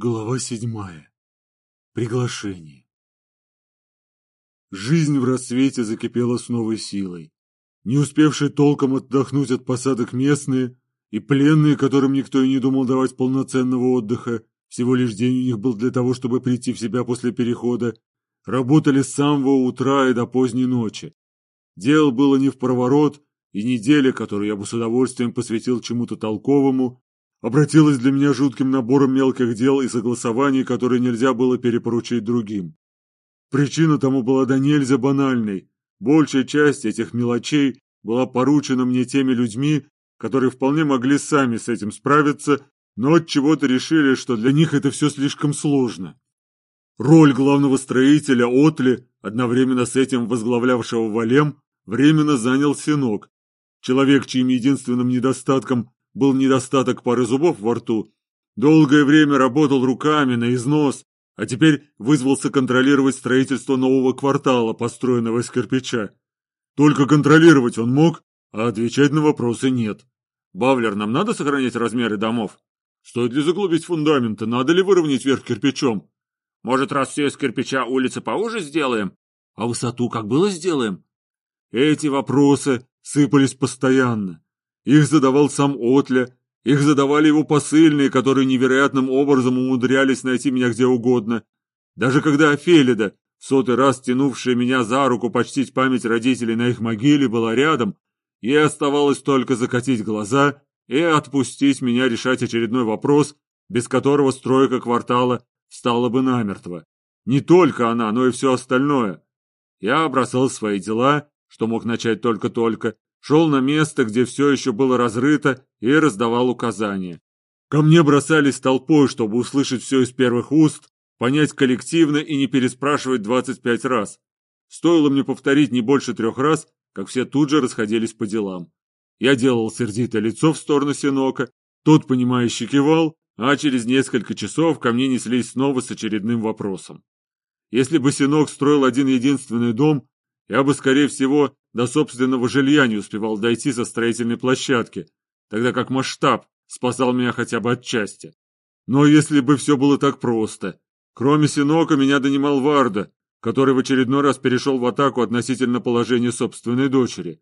Глава седьмая. Приглашение. Жизнь в рассвете закипела с новой силой. Не успевшие толком отдохнуть от посадок местные и пленные, которым никто и не думал давать полноценного отдыха, всего лишь день у них был для того, чтобы прийти в себя после перехода, работали с самого утра и до поздней ночи. Дело было не в проворот, и неделя, которую я бы с удовольствием посвятил чему-то толковому, обратилась для меня жутким набором мелких дел и согласований, которые нельзя было перепоручить другим. Причина тому была до нельзя банальной. Большая часть этих мелочей была поручена мне теми людьми, которые вполне могли сами с этим справиться, но от чего-то решили, что для них это все слишком сложно. Роль главного строителя Отли, одновременно с этим возглавлявшего Валем, временно занял Синок, человек, чьим единственным недостатком был недостаток пары зубов во рту, долгое время работал руками на износ, а теперь вызвался контролировать строительство нового квартала, построенного из кирпича. Только контролировать он мог, а отвечать на вопросы нет. «Бавлер, нам надо сохранять размеры домов? Стоит ли заглубить фундаменты? Надо ли выровнять верх кирпичом? Может, раз все из кирпича улицы поуже сделаем? А высоту как было сделаем?» Эти вопросы сыпались постоянно. Их задавал сам Отля, их задавали его посыльные, которые невероятным образом умудрялись найти меня где угодно. Даже когда Офелида, сотый раз тянувшая меня за руку почтить память родителей на их могиле, была рядом, ей оставалось только закатить глаза и отпустить меня решать очередной вопрос, без которого стройка квартала стала бы намертво. Не только она, но и все остальное. Я бросал свои дела, что мог начать только-только, шел на место, где все еще было разрыто, и раздавал указания. Ко мне бросались толпой, чтобы услышать все из первых уст, понять коллективно и не переспрашивать 25 раз. Стоило мне повторить не больше трех раз, как все тут же расходились по делам. Я делал сердитое лицо в сторону Синока, тот, понимающе кивал, а через несколько часов ко мне неслись снова с очередным вопросом. Если бы Синок строил один единственный дом, я бы, скорее всего, до собственного жилья не успевал дойти со строительной площадки, тогда как масштаб спасал меня хотя бы отчасти. Но если бы все было так просто. Кроме Синока меня донимал Варда, который в очередной раз перешел в атаку относительно положения собственной дочери.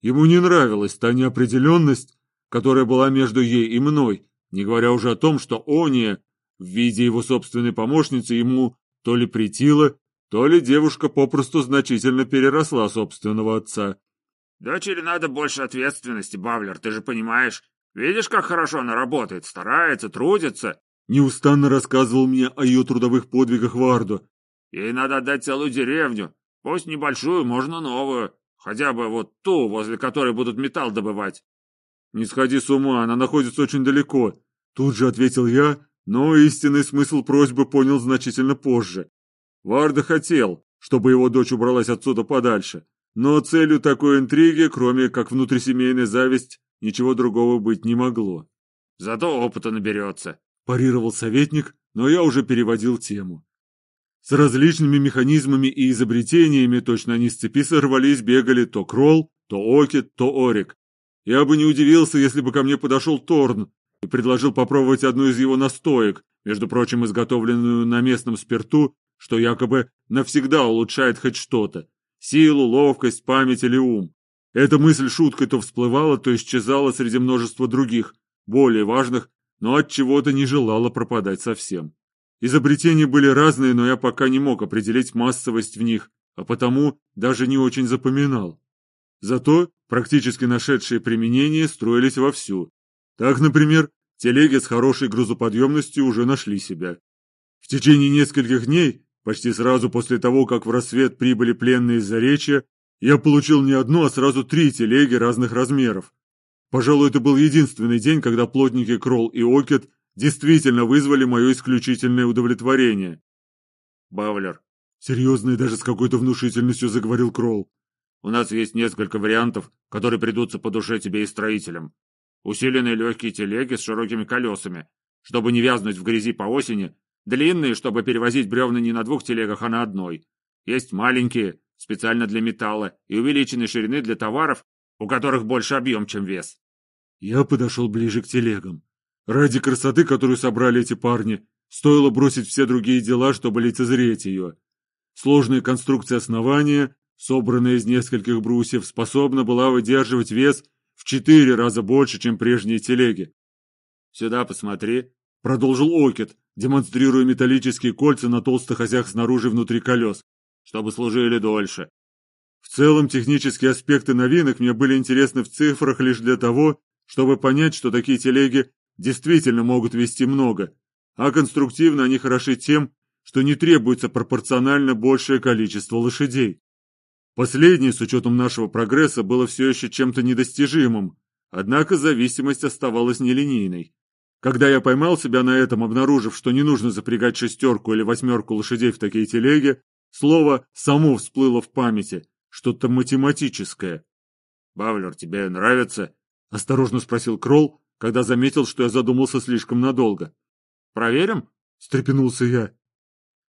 Ему не нравилась та неопределенность, которая была между ей и мной, не говоря уже о том, что Ония, в виде его собственной помощницы, ему то ли претила, то ли девушка попросту значительно переросла собственного отца. «Дочери надо больше ответственности, Бавлер, ты же понимаешь. Видишь, как хорошо она работает, старается, трудится?» Неустанно рассказывал мне о ее трудовых подвигах Варду. «Ей надо отдать целую деревню, пусть небольшую, можно новую, хотя бы вот ту, возле которой будут металл добывать». «Не сходи с ума, она находится очень далеко», — тут же ответил я, но истинный смысл просьбы понял значительно позже. Варда хотел, чтобы его дочь убралась отсюда подальше, но целью такой интриги, кроме как внутрисемейная зависть, ничего другого быть не могло. «Зато опыта наберется», – парировал советник, но я уже переводил тему. С различными механизмами и изобретениями точно они с цепи сорвались, бегали то Кролл, то Окет, то Орик. Я бы не удивился, если бы ко мне подошел Торн и предложил попробовать одну из его настоек, между прочим, изготовленную на местном спирту что якобы навсегда улучшает хоть что-то – силу, ловкость, память или ум. Эта мысль шуткой то всплывала, то исчезала среди множества других, более важных, но от чего-то не желала пропадать совсем. Изобретения были разные, но я пока не мог определить массовость в них, а потому даже не очень запоминал. Зато практически нашедшие применение строились вовсю. Так, например, телеги с хорошей грузоподъемностью уже нашли себя. В течение нескольких дней Почти сразу после того, как в рассвет прибыли пленные из Заречья, я получил не одну, а сразу три телеги разных размеров. Пожалуй, это был единственный день, когда плотники Кролл и Окет действительно вызвали мое исключительное удовлетворение. «Бавлер», — серьезно и даже с какой-то внушительностью заговорил Кролл, «у нас есть несколько вариантов, которые придутся по душе тебе и строителям. Усиленные легкие телеги с широкими колесами, чтобы не вязнуть в грязи по осени Длинные, чтобы перевозить бревна не на двух телегах, а на одной. Есть маленькие, специально для металла, и увеличенной ширины для товаров, у которых больше объем, чем вес. Я подошел ближе к телегам. Ради красоты, которую собрали эти парни, стоило бросить все другие дела, чтобы лицезреть ее. Сложная конструкция основания, собранная из нескольких брусьев, способна была выдерживать вес в четыре раза больше, чем прежние телеги. «Сюда посмотри», — продолжил Окет, демонстрируя металлические кольца на толстых осях снаружи внутри колес, чтобы служили дольше. В целом, технические аспекты новинок мне были интересны в цифрах лишь для того, чтобы понять, что такие телеги действительно могут вести много, а конструктивно они хороши тем, что не требуется пропорционально большее количество лошадей. Последнее, с учетом нашего прогресса, было все еще чем-то недостижимым, однако зависимость оставалась нелинейной. Когда я поймал себя на этом, обнаружив, что не нужно запрягать шестерку или восьмерку лошадей в такие телеги, слово само всплыло в памяти, что-то математическое. «Бавлер, тебе нравится?» — осторожно спросил Кролл, когда заметил, что я задумался слишком надолго. «Проверим?» — встрепенулся я.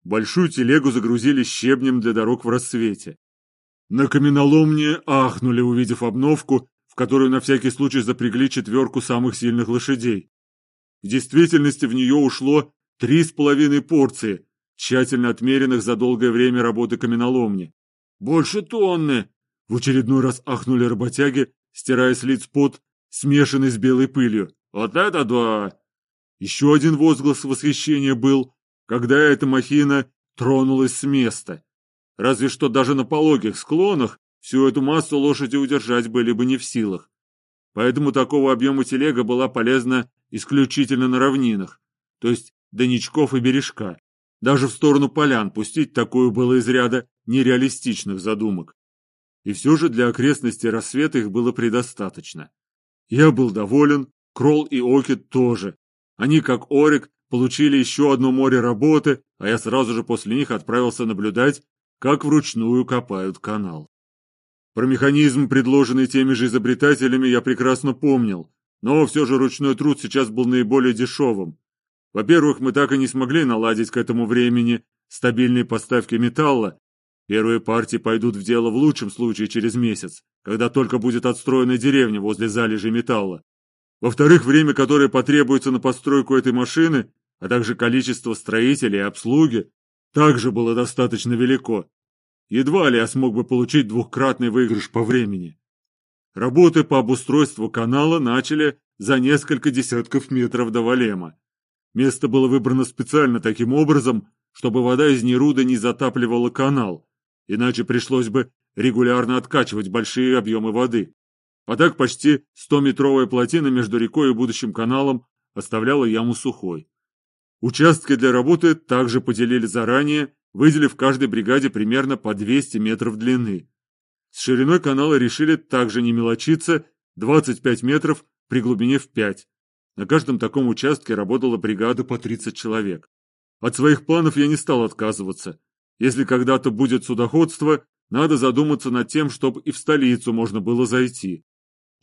Большую телегу загрузили щебнем для дорог в рассвете. На каменоломне ахнули, увидев обновку, в которую на всякий случай запрягли четверку самых сильных лошадей. В действительности в нее ушло три с половиной порции, тщательно отмеренных за долгое время работы каменоломни. «Больше тонны!» В очередной раз ахнули работяги, стирая с лиц пот, смешанный с белой пылью. «Вот это да!» Еще один возглас восхищения был, когда эта махина тронулась с места. Разве что даже на пологих склонах всю эту массу лошади удержать были бы не в силах. Поэтому такого объема телега была полезна исключительно на равнинах, то есть до Ничков и Бережка. Даже в сторону полян пустить такую было из ряда нереалистичных задумок. И все же для окрестностей рассвета их было предостаточно. Я был доволен, Кролл и Окет тоже. Они, как Орик, получили еще одно море работы, а я сразу же после них отправился наблюдать, как вручную копают канал. Про механизм, предложенный теми же изобретателями, я прекрасно помнил, но все же ручной труд сейчас был наиболее дешевым. Во-первых, мы так и не смогли наладить к этому времени стабильные поставки металла. Первые партии пойдут в дело в лучшем случае через месяц, когда только будет отстроена деревня возле залежи металла. Во-вторых, время, которое потребуется на постройку этой машины, а также количество строителей и обслуги, также было достаточно велико. Едва ли я смог бы получить двухкратный выигрыш по времени. Работы по обустройству канала начали за несколько десятков метров до Валема. Место было выбрано специально таким образом, чтобы вода из Неруда не затапливала канал, иначе пришлось бы регулярно откачивать большие объемы воды. А так почти 100-метровая плотина между рекой и будущим каналом оставляла яму сухой. Участки для работы также поделили заранее, выделив каждой бригаде примерно по 200 метров длины. С шириной канала решили также не мелочиться, 25 метров при глубине в 5. На каждом таком участке работала бригада по 30 человек. От своих планов я не стал отказываться. Если когда-то будет судоходство, надо задуматься над тем, чтобы и в столицу можно было зайти.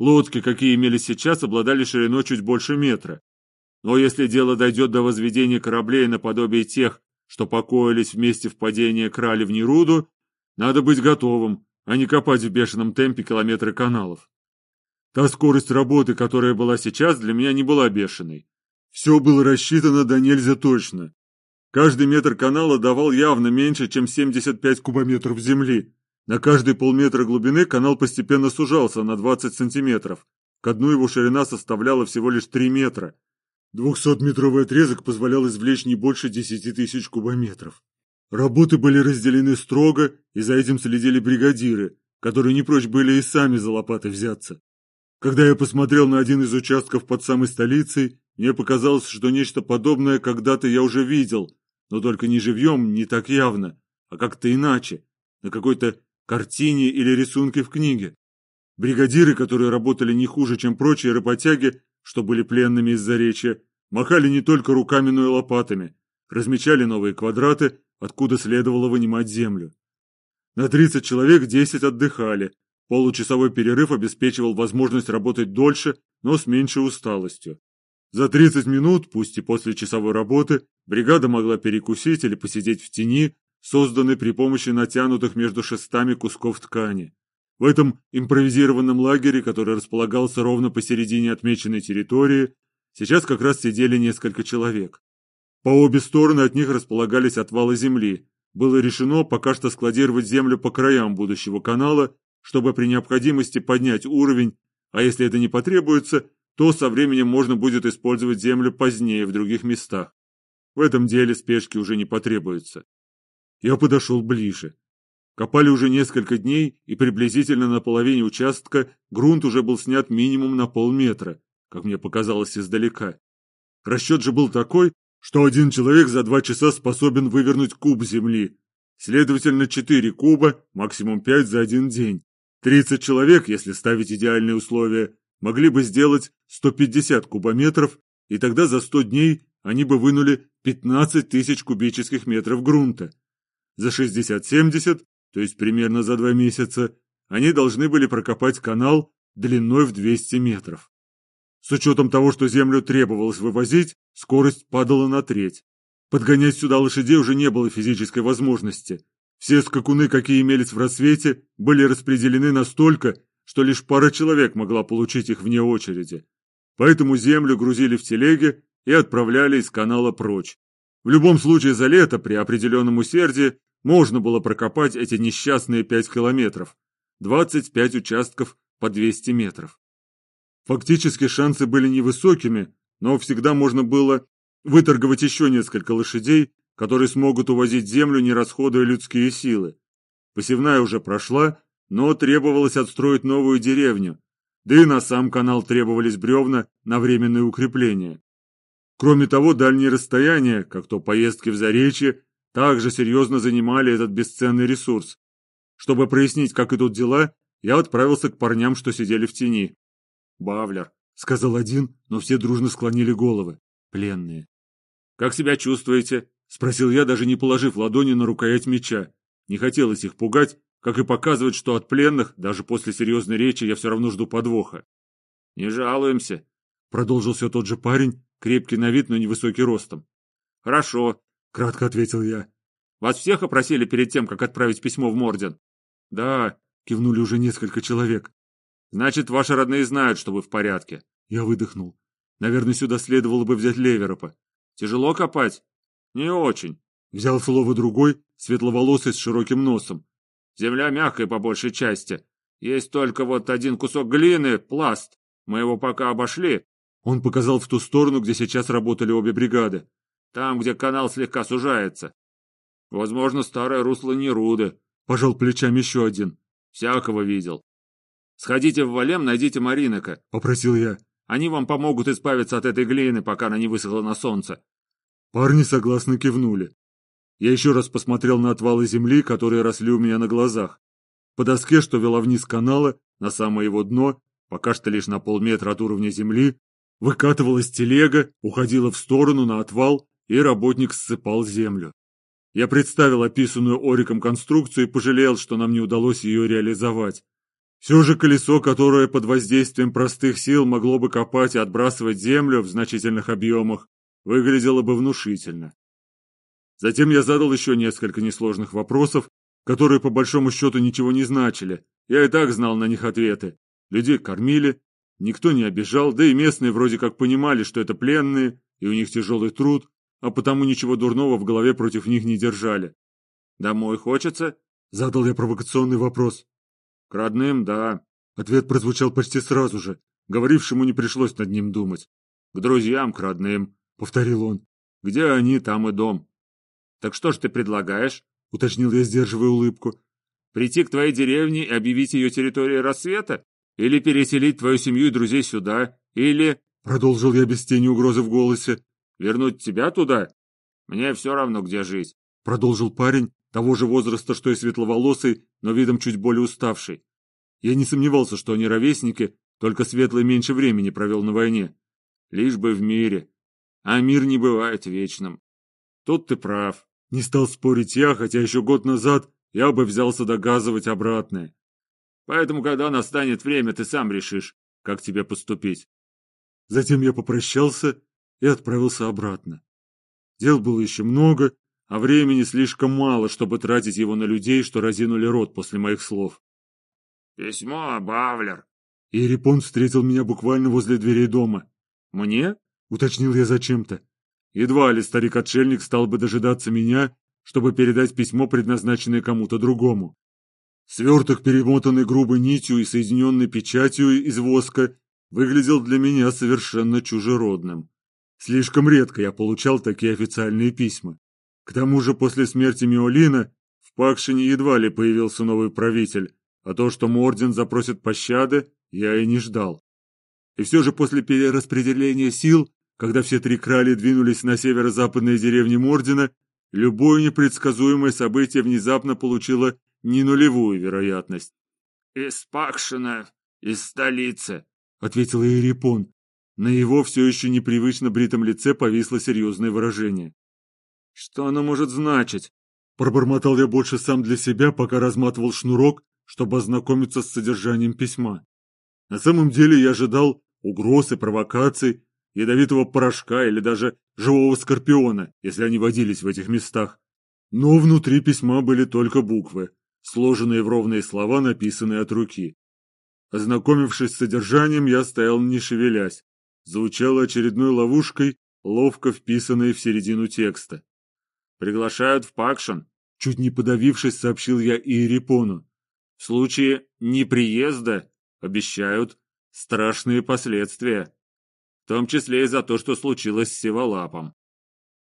Лодки, какие имели сейчас, обладали шириной чуть больше метра. Но если дело дойдет до возведения кораблей наподобие тех, что покоились вместе в падении крали в Неруду, надо быть готовым, а не копать в бешеном темпе километры каналов. Та скорость работы, которая была сейчас, для меня не была бешеной. Все было рассчитано до нельзя точно. Каждый метр канала давал явно меньше, чем 75 кубометров земли. На каждые полметра глубины канал постепенно сужался на 20 сантиметров. К дну его ширина составляла всего лишь 3 метра. 200-метровый отрезок позволял извлечь не больше 10 тысяч кубометров. Работы были разделены строго, и за этим следили бригадиры, которые не прочь были и сами за лопаты взяться. Когда я посмотрел на один из участков под самой столицей, мне показалось, что нечто подобное когда-то я уже видел, но только не живьем, не так явно, а как-то иначе, на какой-то картине или рисунке в книге. Бригадиры, которые работали не хуже, чем прочие работяги, что были пленными из Заречья, махали не только руками, но и лопатами, размечали новые квадраты, откуда следовало вынимать землю. На 30 человек 10 отдыхали, Получасовой перерыв обеспечивал возможность работать дольше, но с меньшей усталостью. За 30 минут, пусть и после часовой работы, бригада могла перекусить или посидеть в тени, созданной при помощи натянутых между шестами кусков ткани. В этом импровизированном лагере, который располагался ровно посередине отмеченной территории, сейчас как раз сидели несколько человек. По обе стороны от них располагались отвалы земли. Было решено пока что складировать землю по краям будущего канала, чтобы при необходимости поднять уровень, а если это не потребуется, то со временем можно будет использовать землю позднее в других местах. В этом деле спешки уже не потребуется. Я подошел ближе. Копали уже несколько дней, и приблизительно на половине участка грунт уже был снят минимум на полметра, как мне показалось издалека. Расчет же был такой, что один человек за два часа способен вывернуть куб земли. Следовательно, четыре куба, максимум пять за один день. Тридцать человек, если ставить идеальные условия, могли бы сделать 150 кубометров, и тогда за 100 дней они бы вынули 15 тысяч кубических метров грунта. За 60-70, то есть примерно за два месяца, они должны были прокопать канал длиной в 200 метров. С учетом того, что землю требовалось вывозить, скорость падала на треть. Подгонять сюда лошадей уже не было физической возможности. Все скакуны, какие имелись в рассвете, были распределены настолько, что лишь пара человек могла получить их вне очереди. Поэтому землю грузили в телеге и отправляли из канала прочь. В любом случае за лето при определенном усердии можно было прокопать эти несчастные пять километров, 25 участков по 200 метров. Фактически шансы были невысокими, но всегда можно было выторговать еще несколько лошадей, которые смогут увозить землю, не расходуя людские силы. Посевная уже прошла, но требовалось отстроить новую деревню, да и на сам канал требовались бревна на временное укрепление. Кроме того, дальние расстояния, как то поездки в Заречье, также серьезно занимали этот бесценный ресурс. Чтобы прояснить, как идут дела, я отправился к парням, что сидели в тени. «Бавлер», — сказал один, но все дружно склонили головы. Пленные. «Как себя чувствуете?» — спросил я, даже не положив ладони на рукоять меча. Не хотелось их пугать, как и показывать, что от пленных, даже после серьезной речи, я все равно жду подвоха. «Не жалуемся», — продолжил все тот же парень, крепкий на вид, но невысокий ростом. «Хорошо», — кратко ответил я. «Вас всех опросили перед тем, как отправить письмо в Морден?» «Да», — кивнули уже несколько человек. Значит, ваши родные знают, что вы в порядке. Я выдохнул. Наверное, сюда следовало бы взять Леверопа. Тяжело копать? Не очень. Взял слово другой, светловолосый с широким носом. Земля мягкая по большей части. Есть только вот один кусок глины, пласт. Мы его пока обошли. Он показал в ту сторону, где сейчас работали обе бригады. Там, где канал слегка сужается. Возможно, старое русло Неруды. Пожал плечами еще один. Всякого видел. «Сходите в Валем, найдите Маринока», — попросил я. «Они вам помогут избавиться от этой глины, пока она не высохла на солнце». Парни согласно кивнули. Я еще раз посмотрел на отвалы земли, которые росли у меня на глазах. По доске, что вела вниз канала, на самое его дно, пока что лишь на полметра от уровня земли, выкатывалась телега, уходила в сторону на отвал, и работник ссыпал землю. Я представил описанную Ориком конструкцию и пожалел, что нам не удалось ее реализовать. Все же колесо, которое под воздействием простых сил могло бы копать и отбрасывать землю в значительных объемах, выглядело бы внушительно. Затем я задал еще несколько несложных вопросов, которые по большому счету ничего не значили. Я и так знал на них ответы. Людей кормили, никто не обижал, да и местные вроде как понимали, что это пленные, и у них тяжелый труд, а потому ничего дурного в голове против них не держали. «Домой хочется?» — задал я провокационный вопрос. Родным, да. Ответ прозвучал почти сразу же. Говорившему не пришлось над ним думать. К друзьям, к родным, повторил он. Где они, там и дом. Так что ж ты предлагаешь? Уточнил я, сдерживая улыбку. Прийти к твоей деревне и объявить ее территорией рассвета? Или переселить твою семью и друзей сюда? Или... Продолжил я без тени угрозы в голосе. Вернуть тебя туда? Мне все равно, где жить. Продолжил парень, того же возраста, что и светловолосый, но видом чуть более уставший. Я не сомневался, что они ровесники, только Светлый меньше времени провел на войне. Лишь бы в мире. А мир не бывает вечным. Тут ты прав. Не стал спорить я, хотя еще год назад я бы взялся доказывать обратное. Поэтому, когда настанет время, ты сам решишь, как тебе поступить. Затем я попрощался и отправился обратно. Дел было еще много, а времени слишком мало, чтобы тратить его на людей, что разинули рот после моих слов. «Письмо, Бавлер!» И Рипон встретил меня буквально возле дверей дома. «Мне?» — уточнил я зачем-то. Едва ли старик-отшельник стал бы дожидаться меня, чтобы передать письмо, предназначенное кому-то другому. Сверток, перемотанный грубой нитью и соединенный печатью из воска, выглядел для меня совершенно чужеродным. Слишком редко я получал такие официальные письма. К тому же после смерти Миолина в Пакшине едва ли появился новый правитель, а то, что Морден запросит пощады, я и не ждал. И все же после перераспределения сил, когда все три крали двинулись на северо-западные деревни Мордена, любое непредсказуемое событие внезапно получило не нулевую вероятность. «Из Пакшина, из столицы», — ответил Иерипон. На его все еще непривычно бритом лице повисло серьезное выражение. «Что оно может значить?» Пробормотал я больше сам для себя, пока разматывал шнурок, чтобы ознакомиться с содержанием письма. На самом деле я ожидал угроз и провокаций, ядовитого порошка или даже живого скорпиона, если они водились в этих местах. Но внутри письма были только буквы, сложенные в ровные слова, написанные от руки. Ознакомившись с содержанием, я стоял не шевелясь. Звучало очередной ловушкой, ловко вписанной в середину текста. «Приглашают в Пакшен», — чуть не подавившись, сообщил я Иерипону. «В случае неприезда обещают страшные последствия, в том числе и за то, что случилось с Севолапом».